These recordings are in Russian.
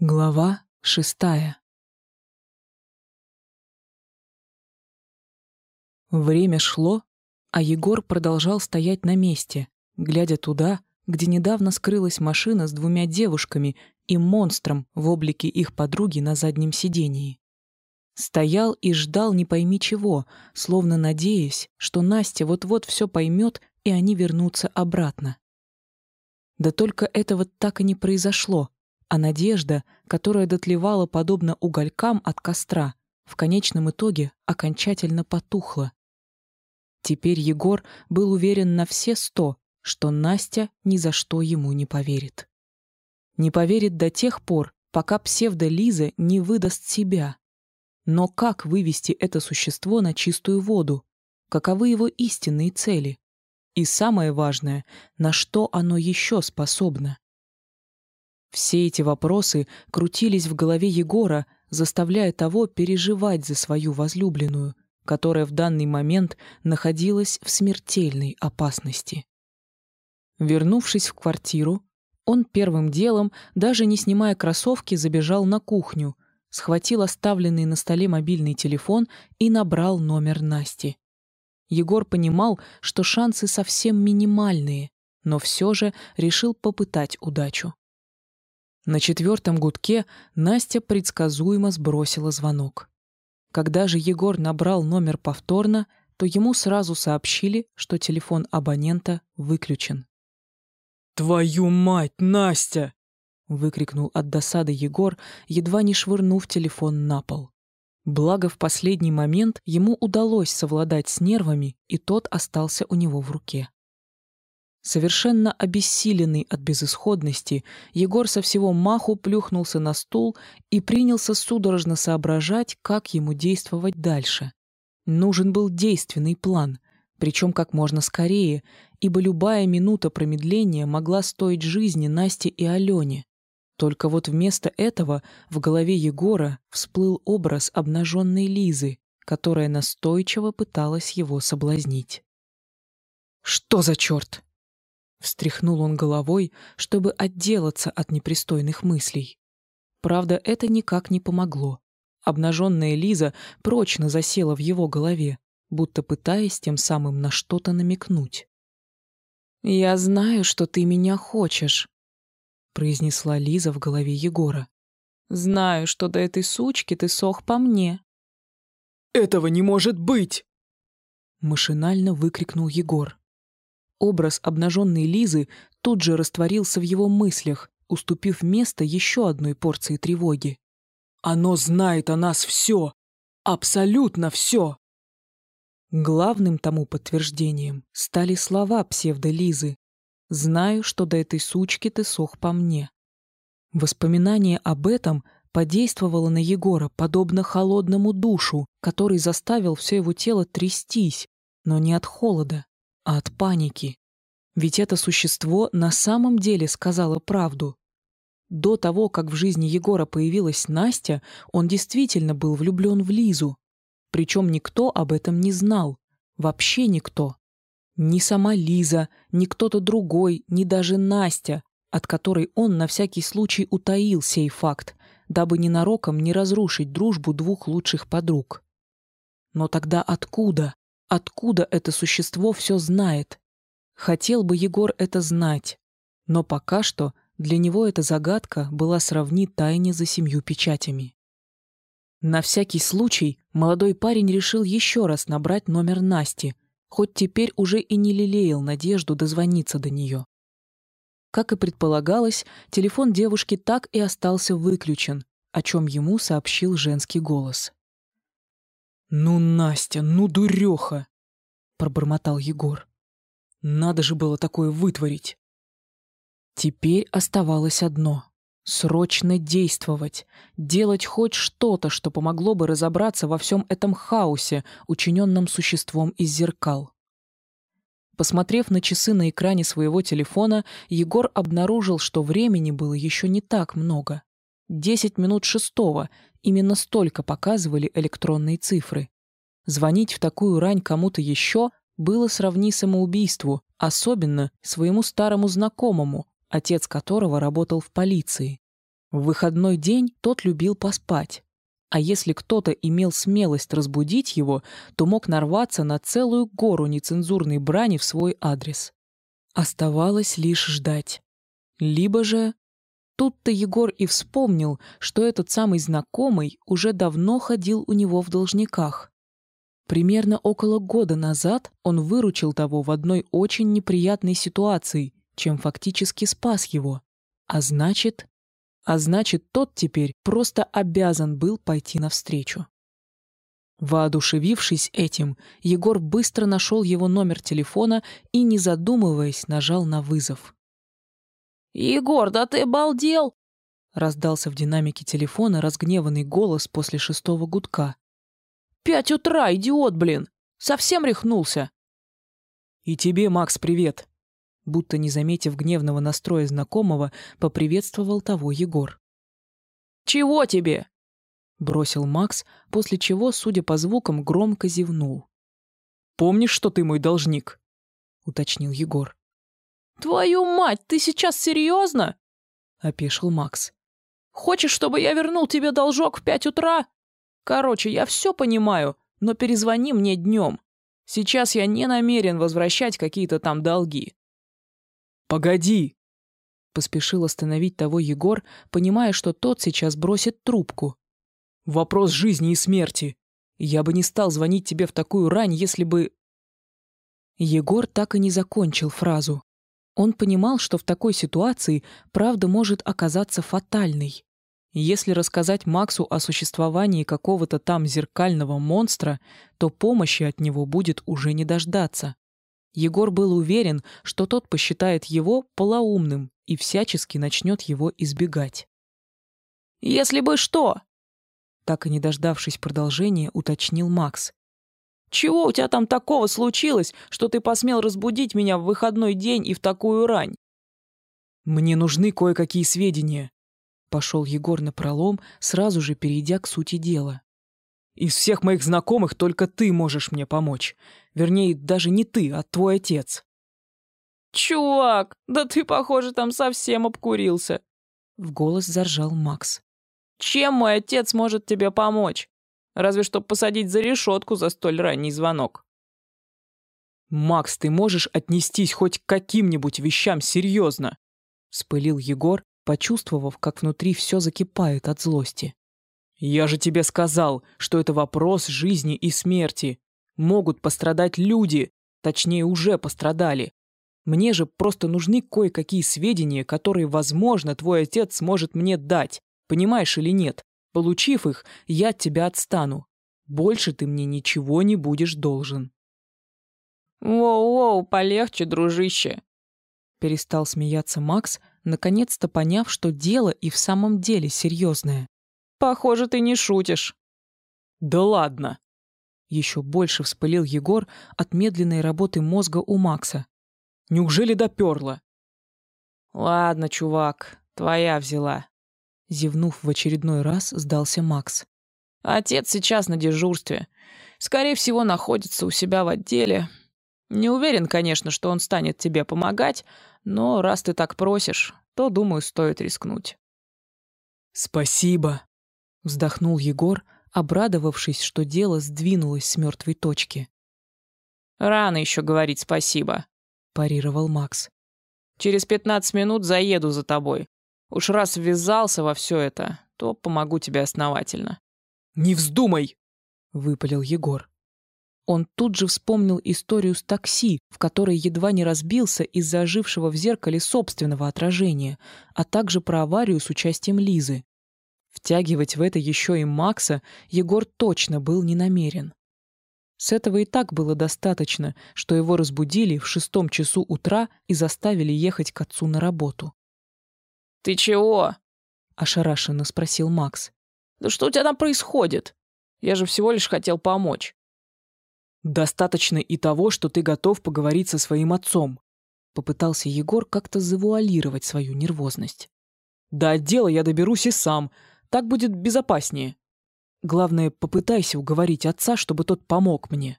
Глава шестая Время шло, а Егор продолжал стоять на месте, глядя туда, где недавно скрылась машина с двумя девушками и монстром в облике их подруги на заднем сидении. Стоял и ждал не пойми чего, словно надеясь, что Настя вот-вот все поймет, и они вернутся обратно. Да только этого так и не произошло, а надежда, которая дотлевала подобно уголькам от костра, в конечном итоге окончательно потухла. Теперь Егор был уверен на все сто, что Настя ни за что ему не поверит. Не поверит до тех пор, пока псевдо-Лиза не выдаст себя. Но как вывести это существо на чистую воду? Каковы его истинные цели? И самое важное, на что оно еще способно? Все эти вопросы крутились в голове Егора, заставляя того переживать за свою возлюбленную, которая в данный момент находилась в смертельной опасности. Вернувшись в квартиру, он первым делом, даже не снимая кроссовки, забежал на кухню, схватил оставленный на столе мобильный телефон и набрал номер Насти. Егор понимал, что шансы совсем минимальные, но все же решил попытать удачу. На четвертом гудке Настя предсказуемо сбросила звонок. Когда же Егор набрал номер повторно, то ему сразу сообщили, что телефон абонента выключен. «Твою мать, Настя!» — выкрикнул от досады Егор, едва не швырнув телефон на пол. Благо, в последний момент ему удалось совладать с нервами, и тот остался у него в руке. Совершенно обессиленный от безысходности, Егор со всего маху плюхнулся на стул и принялся судорожно соображать, как ему действовать дальше. Нужен был действенный план, причем как можно скорее, ибо любая минута промедления могла стоить жизни Насте и Алене. Только вот вместо этого в голове Егора всплыл образ обнаженной Лизы, которая настойчиво пыталась его соблазнить. «Что за черт?» Встряхнул он головой, чтобы отделаться от непристойных мыслей. Правда, это никак не помогло. Обнаженная Лиза прочно засела в его голове, будто пытаясь тем самым на что-то намекнуть. «Я знаю, что ты меня хочешь», — произнесла Лиза в голове Егора. «Знаю, что до этой сучки ты сох по мне». «Этого не может быть!» Машинально выкрикнул Егор. Образ обнаженной Лизы тут же растворился в его мыслях, уступив место еще одной порции тревоги. «Оно знает о нас все! Абсолютно все!» Главным тому подтверждением стали слова псевдо-Лизы. «Знаю, что до этой сучки ты сох по мне». Воспоминание об этом подействовало на Егора подобно холодному душу, который заставил все его тело трястись, но не от холода, от паники. Ведь это существо на самом деле сказало правду. До того, как в жизни Егора появилась Настя, он действительно был влюблен в Лизу. Причем никто об этом не знал. Вообще никто. Ни сама Лиза, ни кто-то другой, ни даже Настя, от которой он на всякий случай утаил сей факт, дабы ненароком не разрушить дружбу двух лучших подруг. Но тогда откуда? Откуда это существо все знает? Хотел бы Егор это знать, но пока что для него эта загадка была сравни тайне за семью печатями. На всякий случай молодой парень решил еще раз набрать номер Насти, хоть теперь уже и не лелеял надежду дозвониться до нее. Как и предполагалось, телефон девушки так и остался выключен, о чем ему сообщил женский голос. «Ну, Настя, ну, дуреха!» — пробормотал Егор. «Надо же было такое вытворить!» Теперь оставалось одно — срочно действовать, делать хоть что-то, что помогло бы разобраться во всем этом хаосе, учиненном существом из зеркал. Посмотрев на часы на экране своего телефона, Егор обнаружил, что времени было еще не так много. Десять минут шестого, Именно столько показывали электронные цифры. Звонить в такую рань кому-то еще было сравни самоубийству, особенно своему старому знакомому, отец которого работал в полиции. В выходной день тот любил поспать, а если кто-то имел смелость разбудить его, то мог нарваться на целую гору нецензурной брани в свой адрес. Оставалось лишь ждать. Либо же... Тут-то Егор и вспомнил, что этот самый знакомый уже давно ходил у него в должниках. Примерно около года назад он выручил того в одной очень неприятной ситуации, чем фактически спас его. А значит... А значит, тот теперь просто обязан был пойти навстречу. Воодушевившись этим, Егор быстро нашел его номер телефона и, не задумываясь, нажал на вызов. «Егор, да ты обалдел!» — раздался в динамике телефона разгневанный голос после шестого гудка. «Пять утра, идиот, блин! Совсем рехнулся!» «И тебе, Макс, привет!» Будто не заметив гневного настроя знакомого, поприветствовал того Егор. «Чего тебе?» — бросил Макс, после чего, судя по звукам, громко зевнул. «Помнишь, что ты мой должник?» — уточнил Егор. «Твою мать, ты сейчас серьезно?» — опешил Макс. «Хочешь, чтобы я вернул тебе должок в пять утра? Короче, я все понимаю, но перезвони мне днем. Сейчас я не намерен возвращать какие-то там долги». «Погоди!» — поспешил остановить того Егор, понимая, что тот сейчас бросит трубку. Вопрос жизни и смерти. Я бы не стал звонить тебе в такую рань, если бы...» Егор так и не закончил фразу. Он понимал, что в такой ситуации правда может оказаться фатальной. Если рассказать Максу о существовании какого-то там зеркального монстра, то помощи от него будет уже не дождаться. Егор был уверен, что тот посчитает его полоумным и всячески начнет его избегать. «Если бы что!» Так и не дождавшись продолжения, уточнил Макс. «Чего у тебя там такого случилось, что ты посмел разбудить меня в выходной день и в такую рань?» «Мне нужны кое-какие сведения», — пошел Егор на пролом, сразу же перейдя к сути дела. «Из всех моих знакомых только ты можешь мне помочь. Вернее, даже не ты, а твой отец». «Чувак, да ты, похоже, там совсем обкурился», — в голос заржал Макс. Чем мой отец может тебе помочь? Разве что посадить за решетку за столь ранний звонок. «Макс, ты можешь отнестись хоть к каким-нибудь вещам серьезно?» — вспылил Егор, почувствовав, как внутри все закипает от злости. «Я же тебе сказал, что это вопрос жизни и смерти. Могут пострадать люди, точнее, уже пострадали. Мне же просто нужны кое-какие сведения, которые, возможно, твой отец сможет мне дать. Понимаешь или нет? Получив их, я от тебя отстану. Больше ты мне ничего не будешь должен». «Воу-воу, полегче, дружище!» Перестал смеяться Макс, наконец-то поняв, что дело и в самом деле серьезное. «Похоже, ты не шутишь». «Да ладно!» Еще больше вспылил Егор от медленной работы мозга у Макса. «Неужели доперло?» «Ладно, чувак, твоя взяла. Зевнув в очередной раз, сдался Макс. «Отец сейчас на дежурстве. Скорее всего, находится у себя в отделе. Не уверен, конечно, что он станет тебе помогать, но раз ты так просишь, то, думаю, стоит рискнуть». «Спасибо», — вздохнул Егор, обрадовавшись, что дело сдвинулось с мертвой точки. «Рано еще говорить спасибо», — парировал Макс. «Через пятнадцать минут заеду за тобой. Уж раз ввязался во все это, то помогу тебе основательно». «Не вздумай!» — выпалил Егор. Он тут же вспомнил историю с такси, в которой едва не разбился из-за ожившего в зеркале собственного отражения, а также про аварию с участием Лизы. Втягивать в это еще и Макса Егор точно был не намерен. С этого и так было достаточно, что его разбудили в шестом часу утра и заставили ехать к отцу на работу. «Ты чего?» — ошарашенно спросил Макс. «Да что у тебя там происходит? Я же всего лишь хотел помочь». «Достаточно и того, что ты готов поговорить со своим отцом», — попытался Егор как-то завуалировать свою нервозность. «До отдела я доберусь и сам. Так будет безопаснее. Главное, попытайся уговорить отца, чтобы тот помог мне».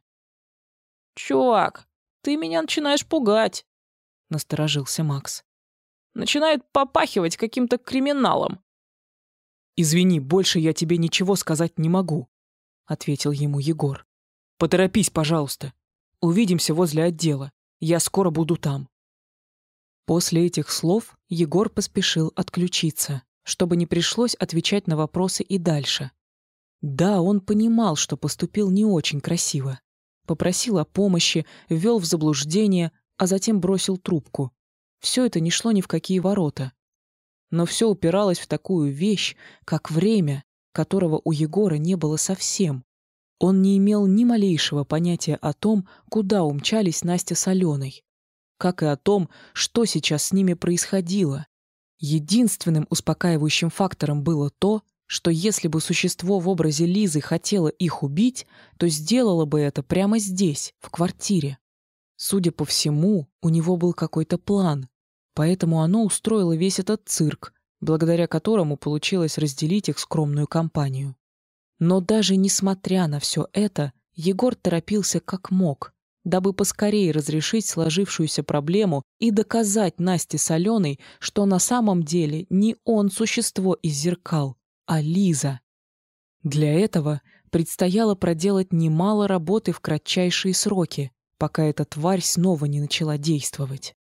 «Чувак, ты меня начинаешь пугать», — насторожился Макс. Начинает попахивать каким-то криминалом. «Извини, больше я тебе ничего сказать не могу», — ответил ему Егор. «Поторопись, пожалуйста. Увидимся возле отдела. Я скоро буду там». После этих слов Егор поспешил отключиться, чтобы не пришлось отвечать на вопросы и дальше. Да, он понимал, что поступил не очень красиво. Попросил о помощи, ввел в заблуждение, а затем бросил трубку. Все это не шло ни в какие ворота. Но все упиралось в такую вещь, как время, которого у Егора не было совсем. Он не имел ни малейшего понятия о том, куда умчались Настя с Аленой, как и о том, что сейчас с ними происходило. Единственным успокаивающим фактором было то, что если бы существо в образе Лизы хотело их убить, то сделало бы это прямо здесь, в квартире. Судя по всему, у него был какой-то план, поэтому оно устроило весь этот цирк, благодаря которому получилось разделить их скромную компанию. Но даже несмотря на все это, Егор торопился как мог, дабы поскорее разрешить сложившуюся проблему и доказать Насте с Аленой, что на самом деле не он существо из зеркал, а Лиза. Для этого предстояло проделать немало работы в кратчайшие сроки, пока эта тварь снова не начала действовать.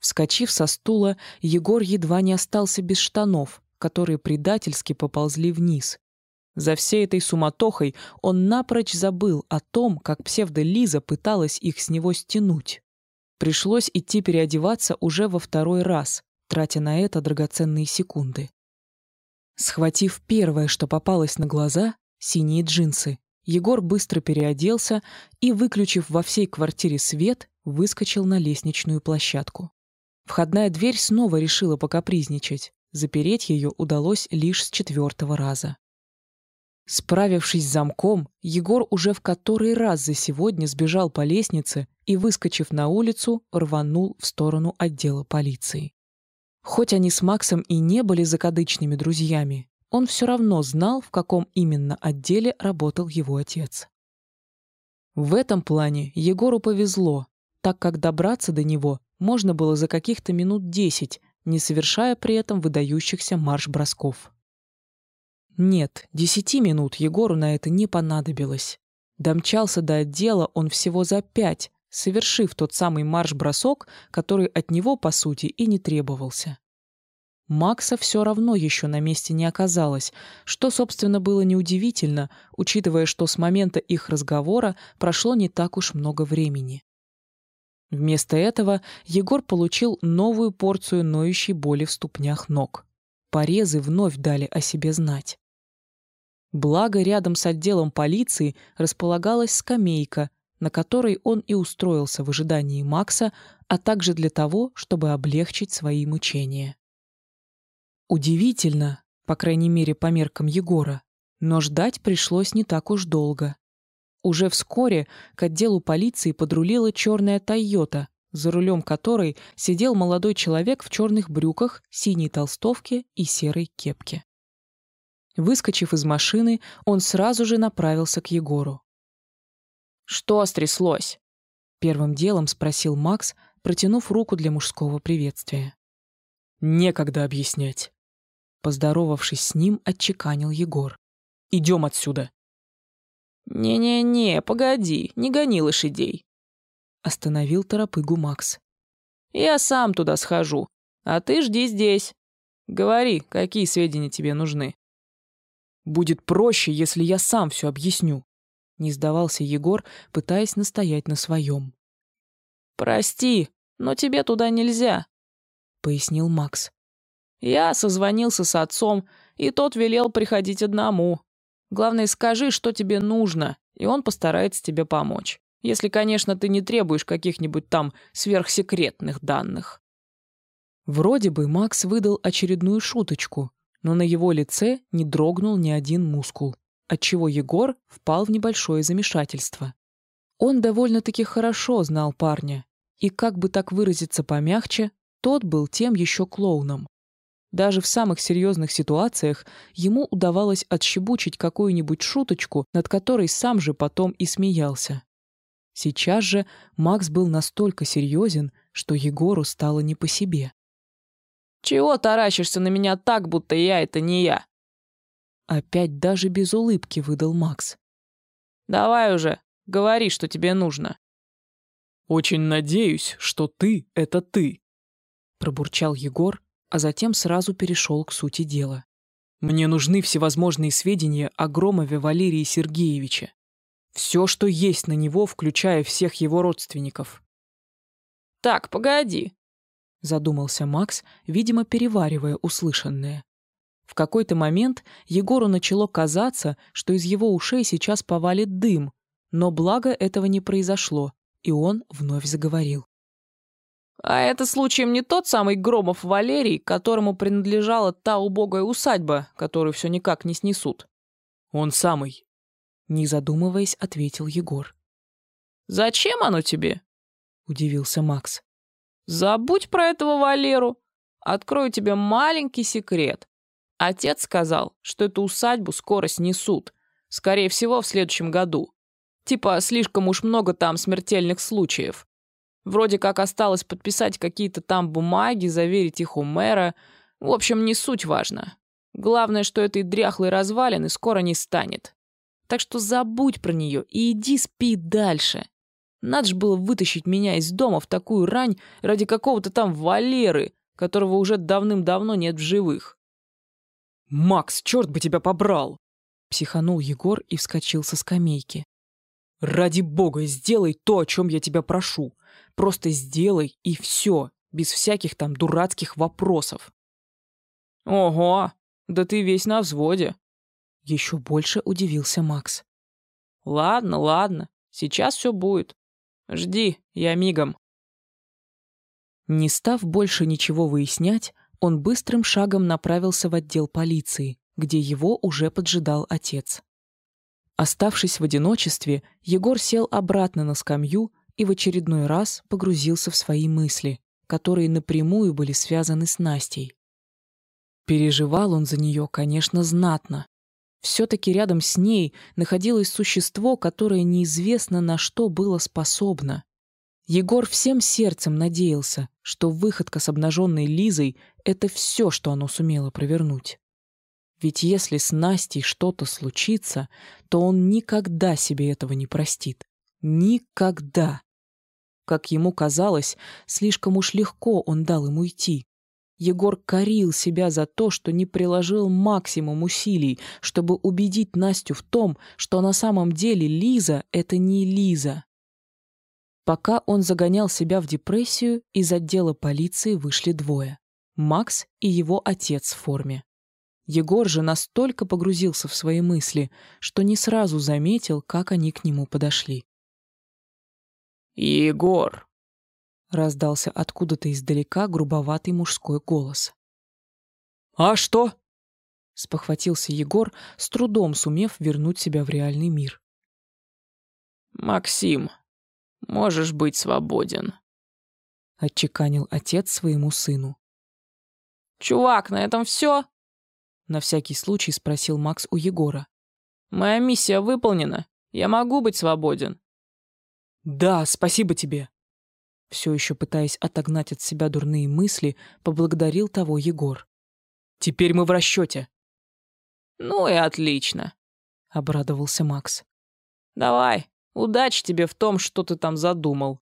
Вскочив со стула, Егор едва не остался без штанов, которые предательски поползли вниз. За всей этой суматохой он напрочь забыл о том, как псевдо-Лиза пыталась их с него стянуть. Пришлось идти переодеваться уже во второй раз, тратя на это драгоценные секунды. Схватив первое, что попалось на глаза, синие джинсы, Егор быстро переоделся и, выключив во всей квартире свет, выскочил на лестничную площадку. Входная дверь снова решила покапризничать. Запереть ее удалось лишь с четвертого раза. Справившись с замком, Егор уже в который раз за сегодня сбежал по лестнице и, выскочив на улицу, рванул в сторону отдела полиции. Хоть они с Максом и не были закадычными друзьями, он все равно знал, в каком именно отделе работал его отец. В этом плане Егору повезло, так как добраться до него можно было за каких-то минут десять, не совершая при этом выдающихся марш-бросков. Нет, десяти минут Егору на это не понадобилось. Домчался до отдела он всего за пять, совершив тот самый марш-бросок, который от него, по сути, и не требовался. Макса все равно еще на месте не оказалось, что, собственно, было неудивительно, учитывая, что с момента их разговора прошло не так уж много времени. Вместо этого Егор получил новую порцию ноющей боли в ступнях ног. Порезы вновь дали о себе знать. Благо, рядом с отделом полиции располагалась скамейка, на которой он и устроился в ожидании Макса, а также для того, чтобы облегчить свои мучения. Удивительно, по крайней мере по меркам Егора, но ждать пришлось не так уж долго. Уже вскоре к отделу полиции подрулила черная «Тойота», за рулем которой сидел молодой человек в черных брюках, синей толстовке и серой кепке. Выскочив из машины, он сразу же направился к Егору. «Что стряслось?» — первым делом спросил Макс, протянув руку для мужского приветствия. «Некогда объяснять». Поздоровавшись с ним, отчеканил Егор. «Идем отсюда». «Не-не-не, погоди, не гони лошадей», — остановил торопыгу Макс. «Я сам туда схожу, а ты жди здесь. Говори, какие сведения тебе нужны». «Будет проще, если я сам все объясню», — не сдавался Егор, пытаясь настоять на своем. «Прости, но тебе туда нельзя», — пояснил Макс. «Я созвонился с отцом, и тот велел приходить одному. Главное, скажи, что тебе нужно, и он постарается тебе помочь. Если, конечно, ты не требуешь каких-нибудь там сверхсекретных данных. Вроде бы Макс выдал очередную шуточку, но на его лице не дрогнул ни один мускул, отчего Егор впал в небольшое замешательство. Он довольно-таки хорошо знал парня, и, как бы так выразиться помягче, тот был тем еще клоуном. Даже в самых серьезных ситуациях ему удавалось отщебучить какую-нибудь шуточку, над которой сам же потом и смеялся. Сейчас же Макс был настолько серьезен, что Егору стало не по себе. «Чего таращишься на меня так, будто я — это не я?» Опять даже без улыбки выдал Макс. «Давай уже, говори, что тебе нужно». «Очень надеюсь, что ты — это ты», — пробурчал Егор, а затем сразу перешел к сути дела. «Мне нужны всевозможные сведения о Громове Валерии Сергеевиче. Все, что есть на него, включая всех его родственников». «Так, погоди», — задумался Макс, видимо, переваривая услышанное. В какой-то момент Егору начало казаться, что из его ушей сейчас повалит дым, но благо этого не произошло, и он вновь заговорил. «А это случаем не тот самый Громов Валерий, которому принадлежала та убогая усадьба, которую все никак не снесут?» «Он самый», — не задумываясь, ответил Егор. «Зачем оно тебе?» — удивился Макс. «Забудь про этого Валеру. Открою тебе маленький секрет. Отец сказал, что эту усадьбу скоро снесут. Скорее всего, в следующем году. Типа, слишком уж много там смертельных случаев. Вроде как осталось подписать какие-то там бумаги, заверить их у мэра. В общем, не суть важно. Главное, что этой дряхлой развалины скоро не станет. Так что забудь про нее и иди спи дальше. Надо же было вытащить меня из дома в такую рань ради какого-то там Валеры, которого уже давным-давно нет в живых. «Макс, черт бы тебя побрал!» Психанул Егор и вскочил со скамейки. «Ради бога, сделай то, о чем я тебя прошу. Просто сделай, и все, без всяких там дурацких вопросов». «Ого, да ты весь на взводе!» Еще больше удивился Макс. «Ладно, ладно, сейчас все будет. Жди, я мигом». Не став больше ничего выяснять, он быстрым шагом направился в отдел полиции, где его уже поджидал отец. Оставшись в одиночестве, Егор сел обратно на скамью и в очередной раз погрузился в свои мысли, которые напрямую были связаны с Настей. Переживал он за нее, конечно, знатно. Все-таки рядом с ней находилось существо, которое неизвестно на что было способно. Егор всем сердцем надеялся, что выходка с обнаженной Лизой — это все, что оно сумело провернуть. Ведь если с Настей что-то случится, то он никогда себе этого не простит. Никогда. Как ему казалось, слишком уж легко он дал ему идти. Егор корил себя за то, что не приложил максимум усилий, чтобы убедить Настю в том, что на самом деле Лиза — это не Лиза. Пока он загонял себя в депрессию, из отдела полиции вышли двое — Макс и его отец в форме. Егор же настолько погрузился в свои мысли, что не сразу заметил, как они к нему подошли. «Егор!» — раздался откуда-то издалека грубоватый мужской голос. «А что?» — спохватился Егор, с трудом сумев вернуть себя в реальный мир. «Максим, Можешь быть свободен», — отчеканил отец своему сыну. «Чувак, на этом все?» — на всякий случай спросил Макс у Егора. «Моя миссия выполнена. Я могу быть свободен». «Да, спасибо тебе», все еще пытаясь отогнать от себя дурные мысли, поблагодарил того Егор. «Теперь мы в расчете». «Ну и отлично», — обрадовался Макс. «Давай, Удачи тебе в том, что ты там задумал».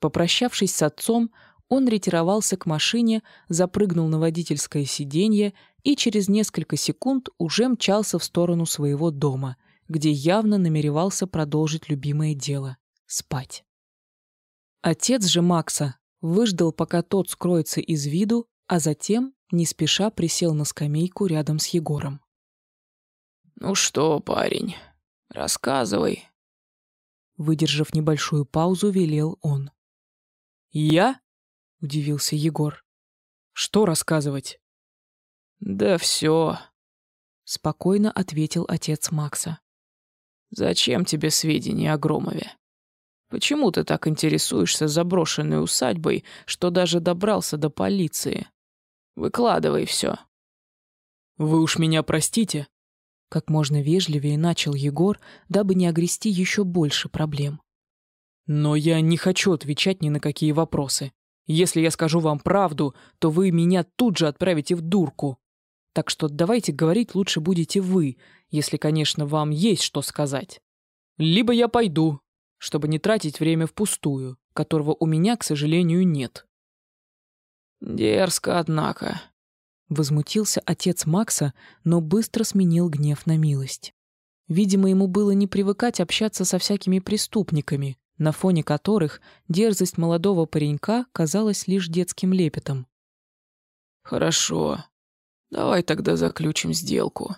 Попрощавшись с отцом, он ретировался к машине, запрыгнул на водительское сиденье и через несколько секунд уже мчался в сторону своего дома, где явно намеревался продолжить любимое дело — спать. Отец же Макса выждал, пока тот скроется из виду, а затем, не спеша, присел на скамейку рядом с Егором. «Ну что, парень, Рассказывай. Выдержав небольшую паузу, велел он. «Я?» — удивился Егор. «Что рассказывать?» «Да все», — спокойно ответил отец Макса. «Зачем тебе сведения о Громове? Почему ты так интересуешься заброшенной усадьбой, что даже добрался до полиции? Выкладывай все». «Вы уж меня простите», как можно вежливее начал Егор, дабы не огрести еще больше проблем. «Но я не хочу отвечать ни на какие вопросы. Если я скажу вам правду, то вы меня тут же отправите в дурку. Так что давайте говорить лучше будете вы, если, конечно, вам есть что сказать. Либо я пойду, чтобы не тратить время впустую, которого у меня, к сожалению, нет. Дерзко, однако. Возмутился отец Макса, но быстро сменил гнев на милость. Видимо, ему было не привыкать общаться со всякими преступниками, на фоне которых дерзость молодого паренька казалась лишь детским лепетом. «Хорошо. Давай тогда заключим сделку.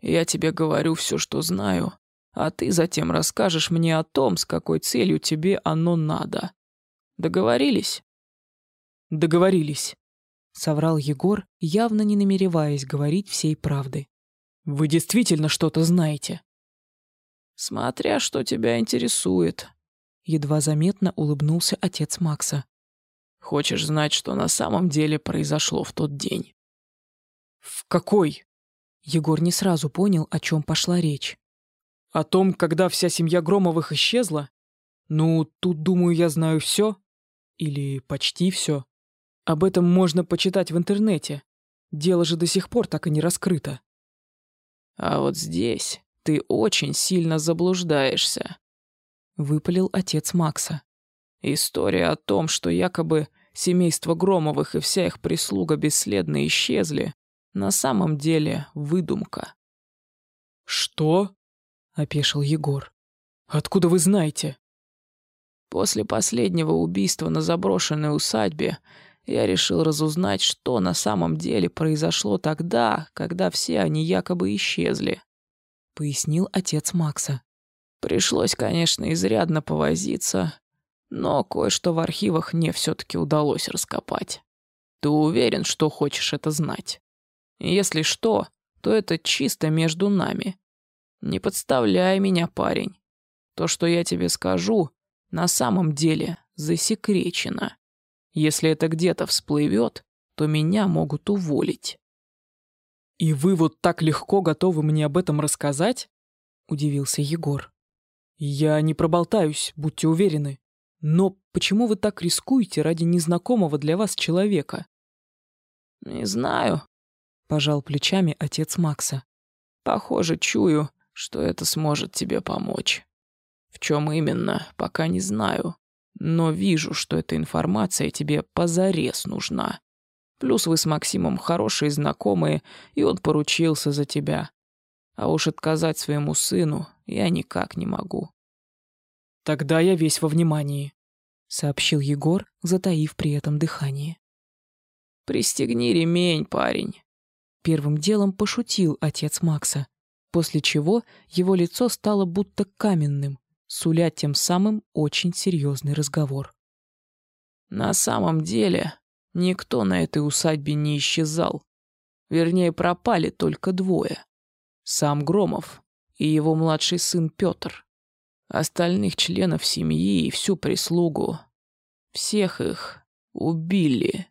Я тебе говорю все, что знаю, а ты затем расскажешь мне о том, с какой целью тебе оно надо. Договорились?» «Договорились», — соврал Егор, явно не намереваясь говорить всей правды. «Вы действительно что-то знаете?» «Смотря что тебя интересует», Едва заметно улыбнулся отец Макса. «Хочешь знать, что на самом деле произошло в тот день?» «В какой?» Егор не сразу понял, о чем пошла речь. «О том, когда вся семья Громовых исчезла? Ну, тут, думаю, я знаю все. Или почти все. Об этом можно почитать в интернете. Дело же до сих пор так и не раскрыто». «А вот здесь ты очень сильно заблуждаешься», выпалил отец Макса. История о том, что якобы семейство Громовых и вся их прислуга бесследно исчезли, на самом деле выдумка. Что? опешил Егор. Откуда вы знаете? После последнего убийства на заброшенной усадьбе я решил разузнать, что на самом деле произошло тогда, когда все они якобы исчезли, пояснил отец Макса. Пришлось, конечно, изрядно повозиться, но кое-что в архивах мне все-таки удалось раскопать. Ты уверен, что хочешь это знать? Если что, то это чисто между нами. Не подставляй меня, парень. То, что я тебе скажу, на самом деле засекречено. Если это где-то всплывет, то меня могут уволить. «И вы вот так легко готовы мне об этом рассказать?» — удивился Егор. «Я не проболтаюсь, будьте уверены. Но почему вы так рискуете ради незнакомого для вас человека?» «Не знаю», — пожал плечами отец Макса. «Похоже, чую, что это сможет тебе помочь. В чем именно, пока не знаю. Но вижу, что эта информация тебе позарез нужна. Плюс вы с Максимом хорошие знакомые, и он поручился за тебя. А уж отказать своему сыну я никак не могу. Тогда я весь во внимании, сообщил Егор, затаив при этом дыхание. Пристегни ремень, парень. Первым делом пошутил отец Макса, после чего его лицо стало будто каменным, суля тем самым очень серьезный разговор. На самом деле, никто на этой усадьбе не исчезал. Вернее, пропали только двое сам Громов и его младший сын Петр. Остальных членов семьи и всю прислугу. Всех их убили.